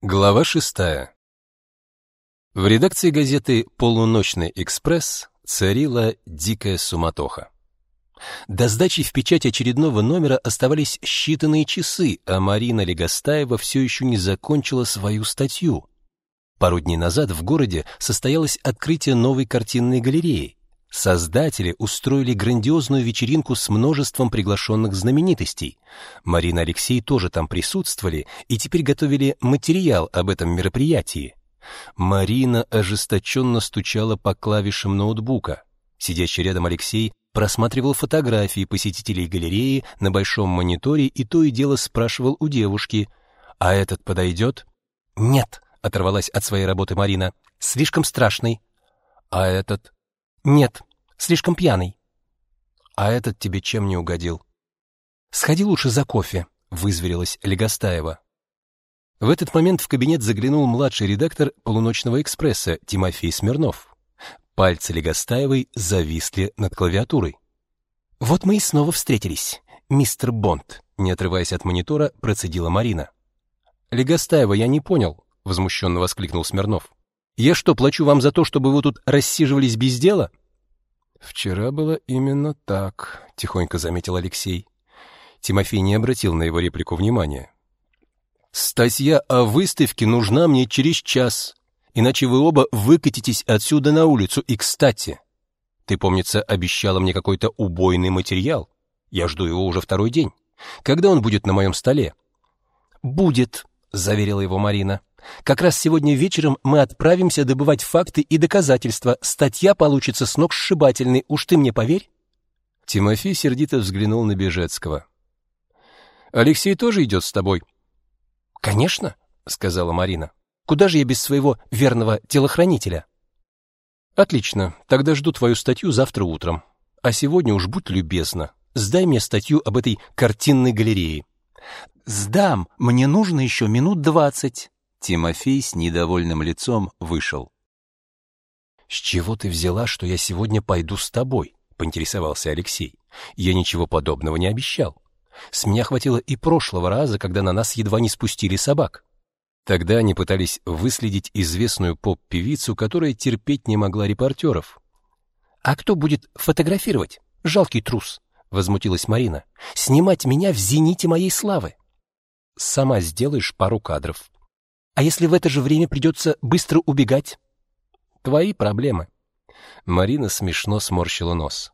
Глава шестая. В редакции газеты «Полуночный экспресс» царила дикая суматоха. До сдачи в печать очередного номера оставались считанные часы, а Марина Легостаева все еще не закончила свою статью. Пару дней назад в городе состоялось открытие новой картинной галереи. Создатели устроили грандиозную вечеринку с множеством приглашенных знаменитостей. Марина и Алексей тоже там присутствовали и теперь готовили материал об этом мероприятии. Марина ожесточенно стучала по клавишам ноутбука. Сидящий рядом Алексей просматривал фотографии посетителей галереи на большом мониторе и то и дело спрашивал у девушки: "А этот подойдет?» "Нет", оторвалась от своей работы Марина. "Слишком страшный". "А этот?" Нет, слишком пьяный. А этот тебе чем не угодил? Сходи лучше за кофе, вызверилась Легостаева. В этот момент в кабинет заглянул младший редактор Полуночного экспресса Тимофей Смирнов. Пальцы Легостаевой зависли над клавиатурой. Вот мы и снова встретились, мистер Бонд, не отрываясь от монитора, процедила Марина. Легостаева, я не понял, возмущенно воскликнул Смирнов. Я что, плачу вам за то, чтобы вы тут рассиживались без дела? Вчера было именно так, тихонько заметил Алексей. Тимофей не обратил на его реплику внимания. Статья о выставке нужна мне через час, иначе вы оба выкатитесь отсюда на улицу. И, кстати, ты, помнится, обещала мне какой-то убойный материал. Я жду его уже второй день. Когда он будет на моем столе? Будет, заверила его Марина. Как раз сегодня вечером мы отправимся добывать факты и доказательства. Статья получится с ног сшибательной, уж ты мне поверь. Тимофей сердито взглянул на Бежецкого. Алексей тоже идет с тобой? Конечно, сказала Марина. Куда же я без своего верного телохранителя? Отлично. Тогда жду твою статью завтра утром. А сегодня уж будь любезна, сдай мне статью об этой картинной галерее. Сдам, мне нужно еще минут двадцать. Тимофей с недовольным лицом вышел. С чего ты взяла, что я сегодня пойду с тобой? поинтересовался Алексей. Я ничего подобного не обещал. С меня хватило и прошлого раза, когда на нас едва не спустили собак. Тогда они пытались выследить известную поп-певицу, которая терпеть не могла репортеров. А кто будет фотографировать? Жалкий трус, возмутилась Марина. Снимать меня в зените моей славы. Сама сделаешь пару кадров, а если в это же время придется быстро убегать? Твои проблемы. Марина смешно сморщила нос.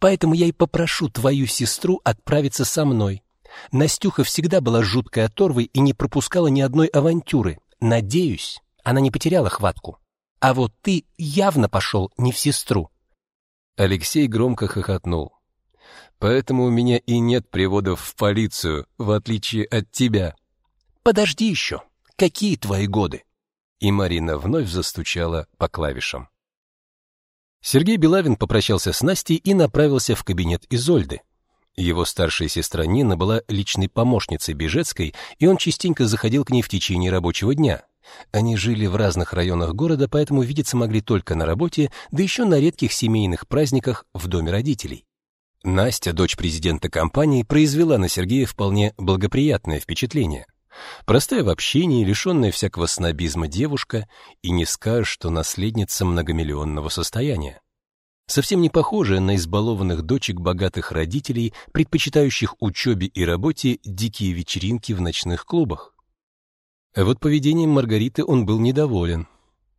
Поэтому я и попрошу твою сестру отправиться со мной. Настюха всегда была жуткой оторвой и не пропускала ни одной авантюры. Надеюсь, она не потеряла хватку. А вот ты явно пошел не в сестру. Алексей громко хохотнул. Поэтому у меня и нет приводов в полицию, в отличие от тебя. Подожди еще. Какие твои годы? И Марина вновь застучала по клавишам. Сергей Белавин попрощался с Настей и направился в кабинет Изольды. Его старшая сестра Нина была личной помощницей Бежецкой, и он частенько заходил к ней в течение рабочего дня. Они жили в разных районах города, поэтому видеться могли только на работе, да еще на редких семейных праздниках в доме родителей. Настя, дочь президента компании, произвела на Сергея вполне благоприятное впечатление. Простая в общении, лишенная всякого снобизма девушка, и не скажешь, что наследница многомиллионного состояния. Совсем не похожая на избалованных дочек богатых родителей, предпочитающих учебе и работе дикие вечеринки в ночных клубах. А вот поведением Маргариты он был недоволен.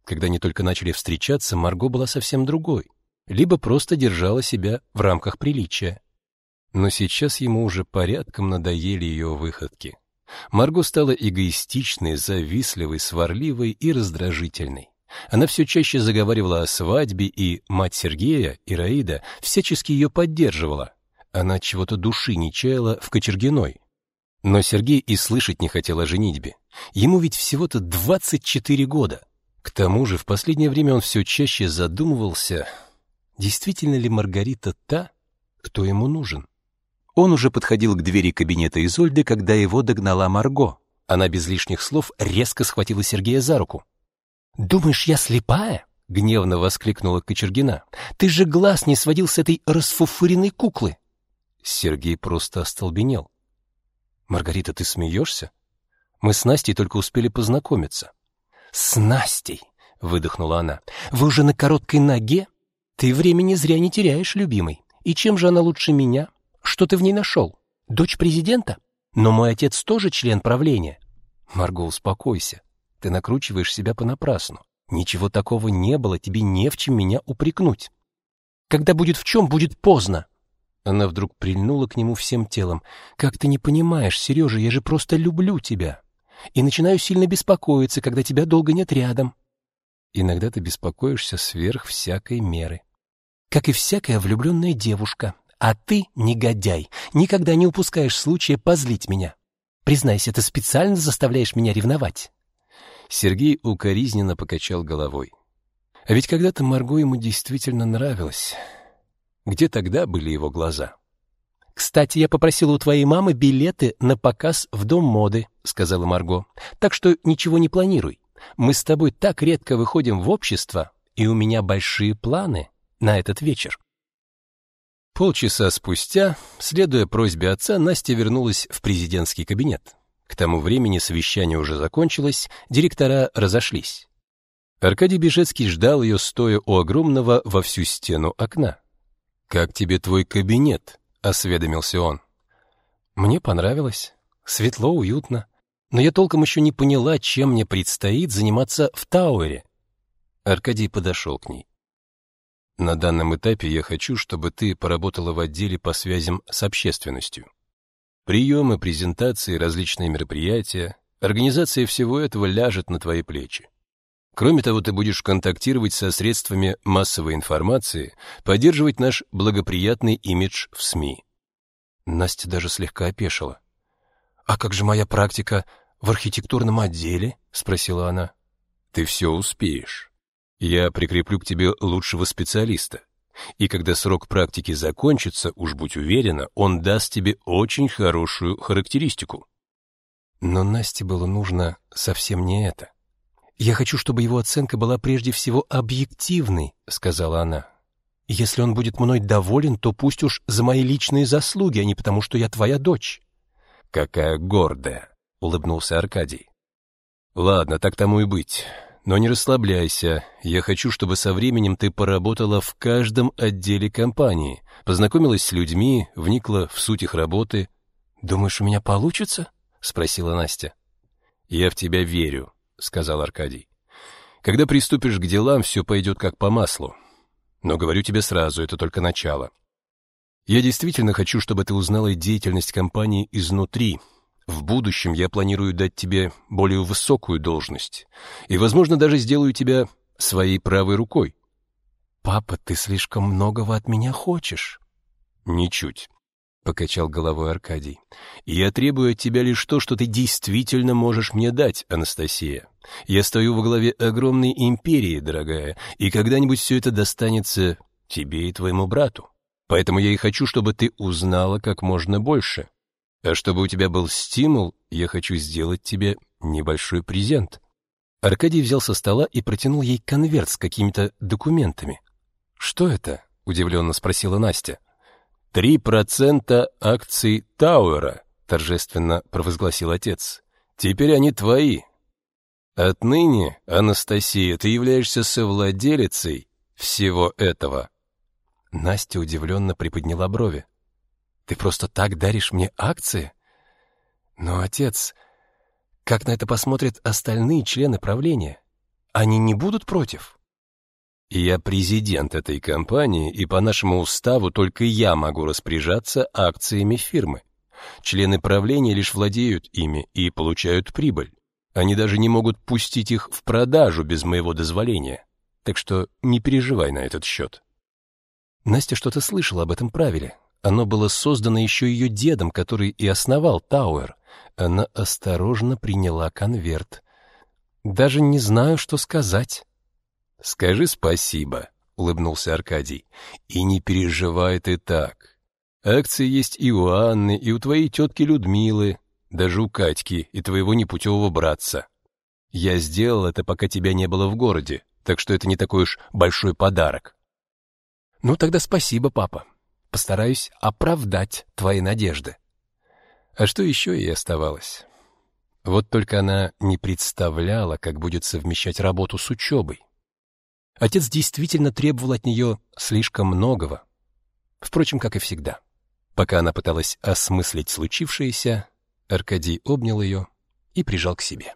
Когда они только начали встречаться, Марго была совсем другой, либо просто держала себя в рамках приличия. Но сейчас ему уже порядком надоели ее выходки. Марго стала эгоистичной, завистливой, сварливой и раздражительной. Она все чаще заговаривала о свадьбе, и мать Сергея, Ираида, всячески ее поддерживала. Она чего-то души не чаяла в Кочергиной. Но Сергей и слышать не хотел о женитьбе. Ему ведь всего-то 24 года. К тому же в последнее время он все чаще задумывался, действительно ли Маргарита та, кто ему нужен. Он уже подходил к двери кабинета Изольды, когда его догнала Марго. Она без лишних слов резко схватила Сергея за руку. «Думаешь, я слепая?» — гневно воскликнула Кочергина. «Ты же глаз не сводил с этой расфуфыренной куклы!» Сергей просто остолбенел. «Маргарита, ты смеешься?» Мы с Настей только успели познакомиться. С Настей, выдохнула она. Вы уже на короткой ноге? Ты времени зря не теряешь, любимый. И чем же она лучше меня? Что ты в ней нашел? Дочь президента? Но мой отец тоже член правления. Марго, успокойся. Ты накручиваешь себя понапрасну. Ничего такого не было, тебе не в чем меня упрекнуть. Когда будет в чем, будет поздно. Она вдруг прильнула к нему всем телом. Как ты не понимаешь, Сережа, я же просто люблю тебя. И начинаю сильно беспокоиться, когда тебя долго нет рядом. Иногда ты беспокоишься сверх всякой меры. Как и всякая влюбленная девушка. А ты, негодяй, никогда не упускаешь случая позлить меня. Признайся, ты специально заставляешь меня ревновать. Сергей укоризненно покачал головой. А ведь когда-то Марго ему действительно нравилась. Где тогда были его глаза? «Кстати, я попросила у твоей мамы билеты на показ в Дом моды», — сказала Марго. «Так что ничего не планируй. Мы с тобой так редко выходим в общество, и у меня большие планы на этот вечер». Полчаса спустя, следуя просьбе отца, Настя вернулась в президентский кабинет. К тому времени совещание уже закончилось, директора разошлись. Аркадий Бежецкий ждал ее, стоя у огромного во всю стену окна. «Как тебе твой кабинет?» — осведомился он. «Мне понравилось. Светло, уютно. Но я толком еще не поняла, чем мне предстоит заниматься в Тауэре». Аркадий подошел к ней. «На данном этапе я хочу, чтобы ты поработала в отделе по связям с общественностью. Приемы, презентации, различные мероприятия, организация всего этого ляжет на твои плечи. Кроме того, ты будешь контактировать со средствами массовой информации, поддерживать наш благоприятный имидж в СМИ. Настя даже слегка опешила. «А как же моя практика в архитектурном отделе?» — спросила она. «Ты все успеешь. Я прикреплю к тебе лучшего специалиста. И когда срок практики закончится, уж будь уверена, он даст тебе очень хорошую характеристику. Но Насте было нужно совсем не это. «Я хочу, чтобы его оценка была прежде всего объективной», — сказала она. «Если он будет мной доволен, то пусть уж за мои личные заслуги, а не потому, что я твоя дочь». «Какая гордая», — улыбнулся Аркадий. «Ладно, так тому и быть. Но не расслабляйся. Я хочу, чтобы со временем ты поработала в каждом отделе компании, познакомилась с людьми, вникла в суть их работы. Думаешь, у меня получится? спросила Настя. Я в тебя верю, сказал Аркадий. Когда приступишь к делам, все пойдет как по маслу. Но говорю тебе сразу, это только начало. Я действительно хочу, чтобы ты узнала деятельность компании изнутри, в будущем я планирую дать тебе более высокую должность и, возможно, даже сделаю тебя своей правой рукой. Папа, ты слишком многого от меня хочешь. Ничуть, покачал головой Аркадий. Я требую от тебя лишь то, что ты действительно можешь мне дать, Анастасия. Я стою во главе огромной империи, дорогая, и когда-нибудь все это достанется тебе и твоему брату. Поэтому я и хочу, чтобы ты узнала как можно больше. А чтобы у тебя был стимул, я хочу сделать тебе небольшой презент. Аркадий взял со стола и протянул ей конверт с какими-то документами. Что это? удивленно спросила Настя. «Три процента акций Тауэра, торжественно провозгласил отец. Теперь они твои. Отныне, Анастасия, ты являешься совладелицей всего этого. Настя удивленно приподняла брови. Ты просто так даришь мне акции? Но, отец, как на это посмотрят остальные члены правления? Они не будут против? Я президент этой компании, и по нашему уставу только я могу распоряжаться акциями фирмы. Члены правления лишь владеют ими и получают прибыль. Они даже не могут пустить их в продажу без моего дозволения. Так что не переживай на этот счет. Настя что-то слышала об этом правиле, оно было создано еще ее дедом, который и основал Тауэр. Она осторожно приняла конверт. Даже не знаю, что сказать. Скажи спасибо, улыбнулся Аркадий. И не переживай ты так. Акции есть и у Анны, и у твоей тетки Людмилы, даже у Катьки и твоего непутевого братца. Я сделал это, пока тебя не было в городе, так что это не такой уж большой подарок. Ну тогда спасибо, папа. Постараюсь оправдать твои надежды. А что еще ей оставалось? Вот только она не представляла, как будет совмещать работу с учебой. Отец действительно требовал от нее слишком многого. Впрочем, как и всегда. Пока она пыталась осмыслить случившееся, Аркадий обнял ее и прижал к себе.